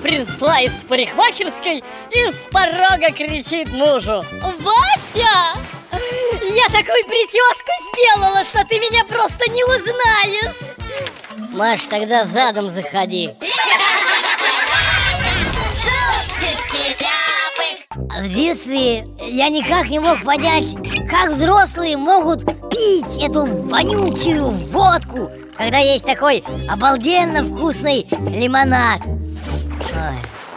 пришла из парикмахерской и с порога кричит мужу Вася! Я такую прическу сделала, что ты меня просто не узнаешь Маш, тогда задом заходи В детстве я никак не мог понять, как взрослые могут пить эту вонючую водку, когда есть такой обалденно вкусный лимонад.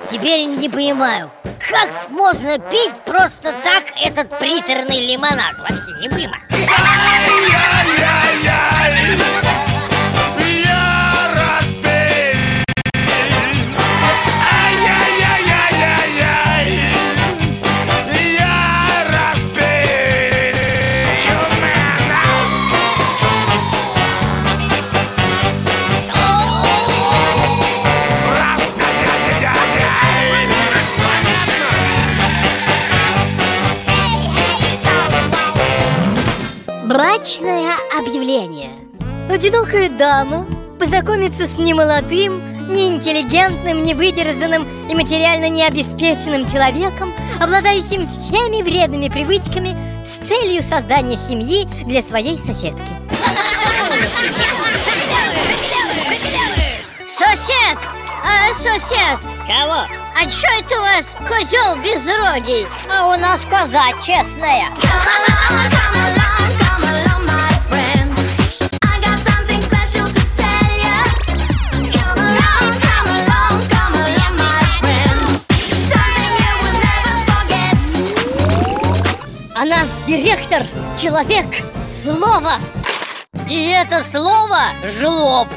Теперь не понимаю, как можно пить просто так этот приторный лимонад? Вообще не понимаю. Брачное объявление. Одинокая дама познакомится с немолодым, неинтеллигентным, невыдержанным и материально необеспеченным человеком, обладающим всеми вредными привычками с целью создания семьи для своей соседки. Сосед! А, сосед! Кого? А чё это у вас козел безрогий? А у нас коза честная А директор – человек слова. И это слово жлоб